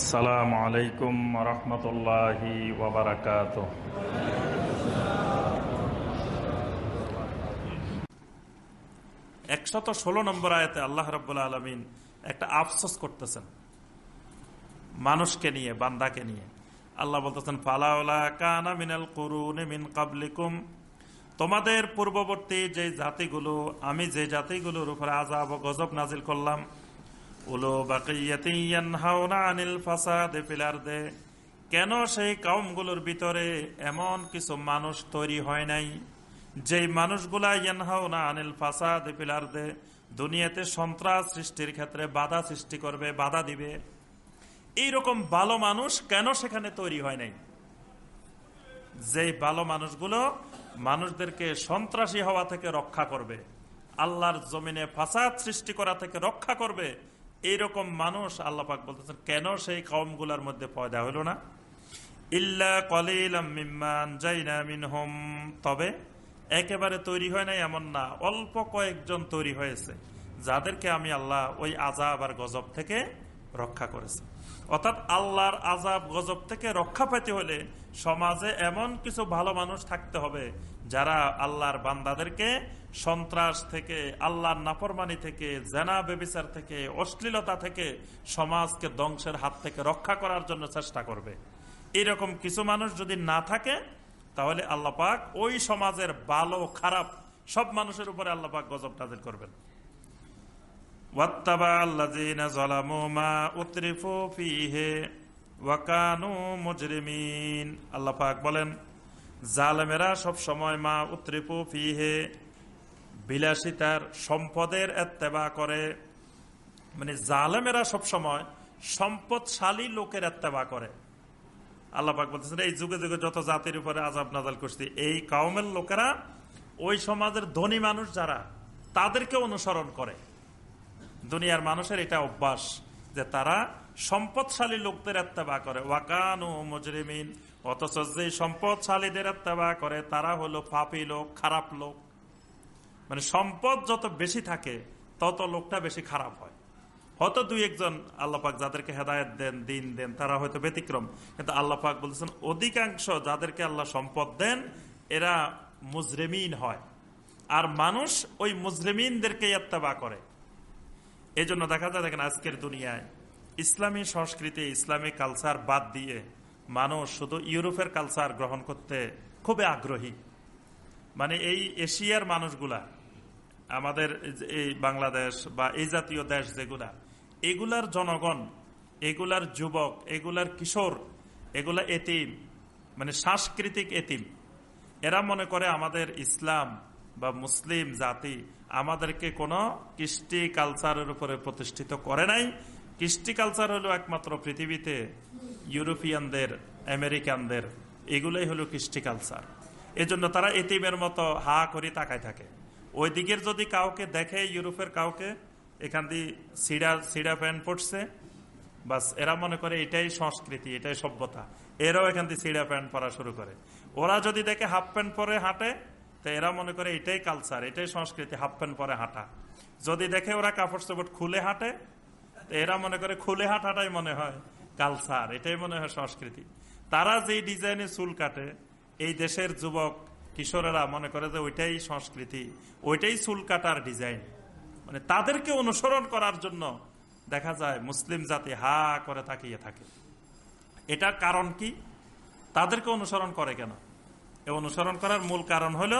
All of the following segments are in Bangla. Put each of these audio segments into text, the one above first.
আসসালামু আলাইকুম রহমতুল্লাহি ওবরাকাত একশত ষোলো নম্বর আয়তে আল্লাহ রব্বুল্লা আলমিন একটা আফসোস করতেছেন। মানুষকে নিয়ে, বান্দাকে নিয়ে। আল্লাহ বলতেছেন ফালাউলা কানা মিনাল কুরুনে মিন কাবলিকুম। তোমাদের পূর্ববর্তী যে জাতিগুলো, আমি যে জাতিগুলোর উপরে আজাব ও গজব নাজিল করলাম উলো আনিল ফাসাদে ফিলারদে কেন সেই কাউমগুলোর ভিতরে এমন কিছু মানুষ তৈরি হয় নাই? যেই মানুষগুলা ইয়ানহাওনা আনিল ফাসাদ ফিলারদে দুনিয়াতে সন্ত্রাস সৃষ্টির ক্ষেত্রে বাধা সৃষ্টি করবে, বাধা দিবে। এইরকম ভালো মানুষ কেন সেখানে তৈরি হয় নাই? যেই ভালো মানুষগুলো মানুষদেরকে সন্ত্রাসী হওয়া থেকে রক্ষা করবে, আল্লাহর জমিনে ফাসাদ সৃষ্টি করা থেকে রক্ষা করবে এইরকম মানুষ আল্লাপাক বলতেছেন, কেন সেই কমগুলার মধ্যে পয়দা হইল না? ইল্লা কলিলাম তবে একেবারে তৈরি হয় নাই এমন না, অল্প কয়েকজন তৈরি হয়েছে, যাদেরকে আমি আল্লাহ ওই আজাব আর গজব থেকে রক্ষা করেছে। অর্থাৎ আল্লাহর আজাব গজব থেকে রক্ষা পেতে হলে সমাজে এমন কিছু ভালো মানুষ থাকতে হবে, যারা আল্লাহর বান্দাদেরকে সন্ত্রাস থেকে, আল্লাহর নাফরমানি থেকে, জেনা বেবিচার থেকে, অশ্লীলতা থেকে সমাজকে ধ্বংসের হাত থেকে রক্ষা করার জন্য চেষ্টা করবে। এরকম কিছু মানুষ যদি না থাকে, তাহলে আল্লাপাক ওই সমাজের ভালো, খারাপ সব মানুষের উপরে আল্লাপাক গজব নাজিল করবেন। বলেন, জালেমেরা সব সময় মা উত্রিফু ফিহে, বিলাসিতার সম্পদের এত্তেবা করে। মানে জালেমেরা সব সময় সম্পদশালী লোকের এত্তেবা করে। আল্লাপাক বলতেছেন, এই যুগে যুগে যত জাতির উপরে আজাব নাজাল করছি, এই কাউমের লোকেরা ওই সমাজের ধনী মানুষ যারা তাদেরকে অনুসরণ করে। দুনিয়ার মানুষের এটা অভ্যাস যে তারা সম্পদশালী লোকদের এত্তেবা করে। ওয়াকান ও মজরিমিন। অথচ যে সম্পদশালীদের এত্তেবা করে, তারা হলো ফাপি লোক, খারাপ লোক। মানে সম্পদ যত বেশি থাকে, তত লোকটা বেশি খারাপ হয়। হয়তো দুই একজন আল্লাপাক যাদেরকে হেদায়ত দেন, দিন দেন, তারা হয়তো ব্যতিক্রম। কিন্তু আল্লাপাক বলতেছেন, অধিকাংশ যাদেরকে আল্লাহ সম্পদ দেন, এরা মুজরেমিন হয়। আর মানুষ ওই মুজরেমিনদেরকে ইত্তেবা করে। এই জন্য দেখা যায়, দেখেন আজকের দুনিয়ায় ইসলামী সংস্কৃতি, ইসলামী কালচার বাদ দিয়ে মানুষ শুধু ইউরোপের কালচার গ্রহণ করতে খুবই আগ্রহী। মানে এই এশিয়ার মানুষগুলা, আমাদের এই বাংলাদেশ বা এই জাতীয় দেশ যেগুলা, এগুলার জনগণ, এগুলার যুবক, এগুলার কিশোর, এগুলা এতিম মানে সাংস্কৃতিক এতিম, এরা মনে করে আমাদের ইসলাম বা মুসলিম জাতি আমাদেরকে কোনো কৃষ্টি কালচারের উপরে প্রতিষ্ঠিত করে নাই। কৃষ্টি কালচার হলো একমাত্র পৃথিবীতে ইউরোপিয়ানদের, আমেরিকানদের, এগুলোই হলো কৃষ্টি কালচার। এজন্য তারা এতিমের মতো হা করে তাকায় থাকে। ওই দিকের যদি কাউকে দেখে, ইউরোপের কাউকে, এখান দিয়ে সিডা সিডা প্যান্ট পড়ছে বাস এরা মনে করে এটাই সংস্কৃতি, এটাই সভ্যতা। এরাও এখান দিয়ে সিডা প্যান্ট পরা শুরু করে। ওরা যদি দেখে হাফ প্যান্ট পরে হাঁটে তো এরা মনে করে এটাই কালচার এটাই সংস্কৃতি হাফ প্যান্ট পরে হাঁটা। যদি দেখে ওরা কাপড় চোপড় খুলে হাঁটে, তো এরা মনে করে খুলে হাঁটাটাই মনে হয় কালচার এটাই মনে হয় সংস্কৃতি। তারা যে ডিজাইনে চুল কাটে, এই দেশের যুবক, কিশোরেরা মনে করে যে ওইটাই সংস্কৃতি, ওইটাই চুল কাটার ডিজাইন মানে তাদেরকে অনুসরণ করার জন্য দেখা যায় মুসলিম জাতি হা করে তাকিয়ে থাকে। এটার কারণ কি? তাদেরকে অনুসরণ করে কেন? অনুসরণ করার মূল কারণ হল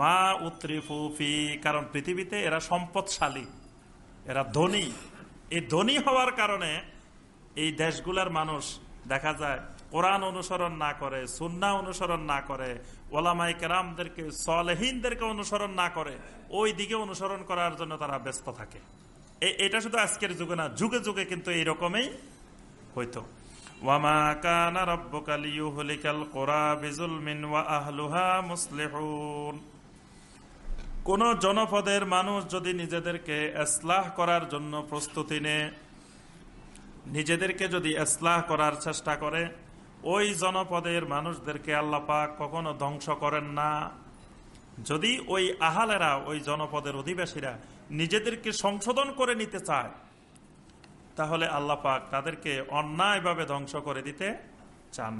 মা উত্রিফুফি কারণ পৃথিবীতে এরা সম্পদশালী, এরা ধনী। এই ধনী হওয়ার কারণে এই দেশগুলার মানুষ, দেখা যায়, কোরআন অনুসরণ না করে সুন্না অনুসরণ না করে ওলামাই কেরামদেরকে, সলেহীনদেরকে অনুসরণ না করে, ওই দিকে অনুসরণ করার জন্য তারা ব্যস্ত থাকে। এটা শুধু আজকের যুগে না, যুগে যুগে কিন্তু এইরকমই হইতো। কোন জনপদের মানুষ যদি নিজেদেরকে এসলাহ করার জন্য প্রস্তুতি নেয়, নিজেদেরকে যদি এসলাহ করার চেষ্টা করে, ওই জনপদের মানুষদেরকে আল্লাপাক কখনো ধ্বংস করেন না। যদি ওই আহালেরা, ওই জনপদের অধিবাসীরা নিজেদেরকে সংশোধন করে নিতে চায় তাহলে আল্লাহ পাক তাদেরকে অন্যায়ভাবে ধ্বংস করে দিতে চান।